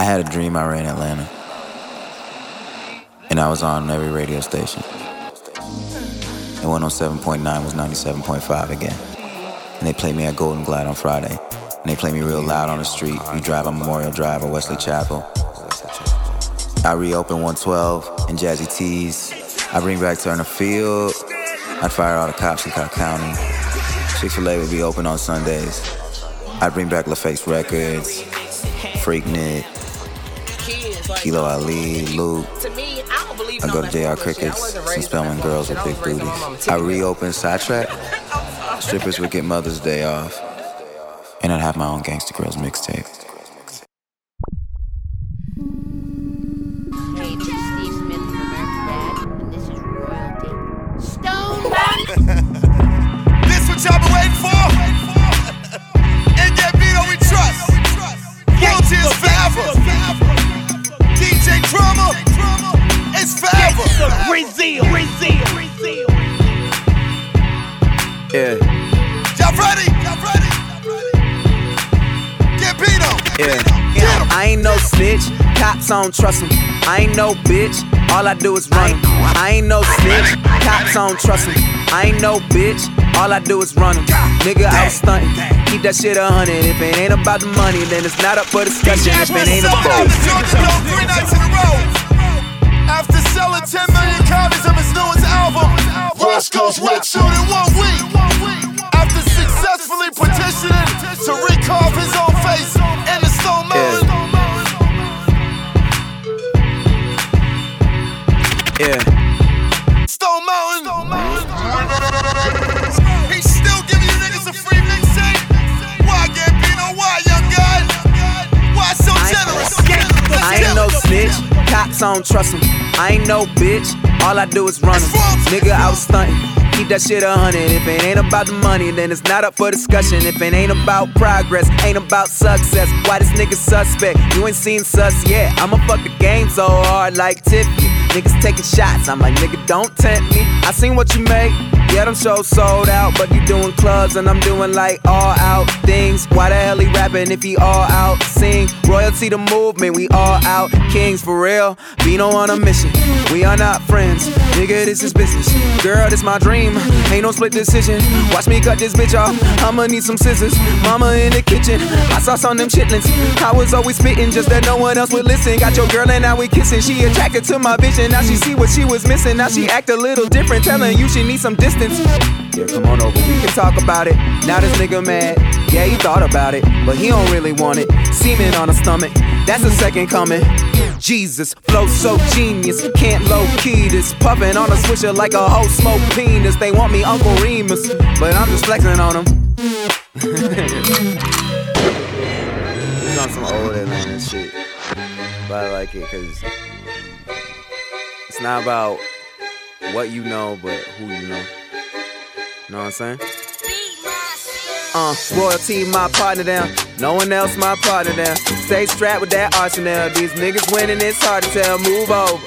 I had a dream I ran Atlanta. And I was on every radio station. And 107.9 was 97.5 again. And they played me at Golden Glide on Friday. And they played me real loud on the street. You drive on Memorial Drive or Wesley Chapel. I reopen 112 and Jazzy T's. I bring back Turner Field. I'd fire all the cops in Cobb County. Chick-fil-A would be open on Sundays. I'd bring back LaFace Records, Freaknik, Kilo Ali, Luke. I go to JR Crickets, some Spelman girls with big booties. I reopen Sidetrack. Strippers would get Mother's Day off. And I'd have my own Gangsta Grillz mixtape. Yeah, Y'all ready? Y'all ready? Get beat on. yeah. Yeah, I ain't no snitch, cops don't trust 'em. I ain't no bitch, all I do is run 'em. I ain't no snitch, cops don't trust 'em. I ain't no bitch, all I do is run 'em. Nigga, I was stunting. Keep that shit a hundred. If it ain't about the money, then it's not up for discussion. If it ain't about the Georgia Dome three nights in a row. After selling 10 million copies of his newest album, Roscoe's Red I don't trust 'em. I ain't no bitch, all I do is run. Nigga, I was stunting. Keep that shit a hundred. If it ain't about the money, then it's not up for discussion. If it ain't about progress, ain't about success. Why this nigga suspect? You ain't seen sus yet. I'ma fuck the game so hard like Tiffany. Niggas taking shots. I'm like, nigga, don't tempt me. I seen what you make. Yeah, them shows sold out, but you doing clubs and I'm doing like all out things. Why the hell he rapping if he all out? Sing royalty the movement, we all out kings for real. Vino on a mission, we are not friends. Nigga, this is business. Girl, this my dream. Ain't no split decision. Watch me cut this bitch off. I'ma need some scissors. Mama in the kitchen, I saw some them chitlins. I was always spitting just that no one else would listen. Got your girl and now we kissing. She attracted to my vision. Now she see what she was missing. Now she act a little different, telling you she need some distance. Yeah, come on over, we can talk about it. Now this nigga mad. Yeah, he thought about it, but he don't really want it. Semen on the stomach, that's a second coming. Jesus, flow so genius, can't low key this. Puffin' on a swisher like a whole smoke penis. They want me Uncle Remus, but I'm just flexing on them. on some old Atlanta shit, but I like it because it's not about what you know, but who you know. Know what I'm saying? Uh, royalty, my partner down. No one else, my partner down. Stay strapped with that arsenal. These niggas winning, it's hard to tell. Move over.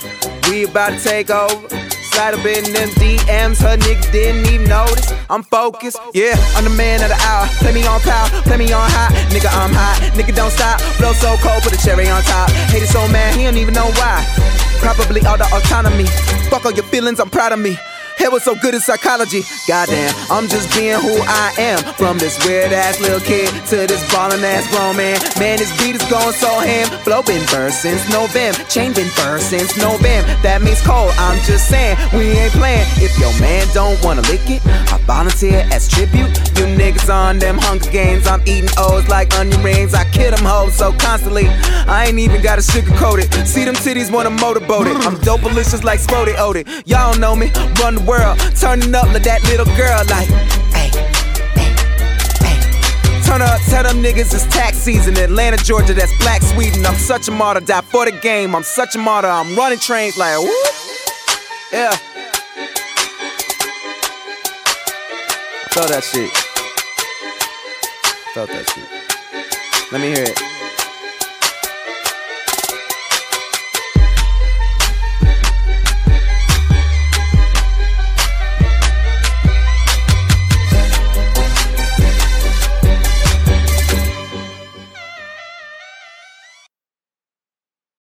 We about to take over. Slide up in them DMs, her niggas didn't even notice. I'm focused, yeah, I'm the man of the hour. Play me on power, play me on hot. Nigga, I'm hot, nigga, don't stop. Blow so cold, put a cherry on top. Hate it so mad, he don't even know why. Probably all the autonomy. Fuck all your feelings, I'm proud of me. It was so good at psychology. Goddamn, I'm just being who I am. From this weird ass little kid to this ballin' ass grown man. Man, this beat is going so ham. Flow been burst since November. Chain been burst since November. That means cold. I'm just saying, we ain't playing. If your man don't wanna lick it, I volunteer as tribute. You niggas on them Hunger Games. I'm eating O's like onion rings. I kill them hoes so constantly. I ain't even gotta sugarcoat it. See them titties wanna motorboat it. I'm dope delicious like Spody. Y'all know me. Run world, turning up like that little girl, like, hey, hey, hey. Turn up, tell them niggas it's tax season. Atlanta, Georgia, that's black Sweden. I'm such a martyr, die for the game. I'm such a martyr. I'm running trains like, whoop. Yeah. Felt that shit. Felt that shit. Let me hear it.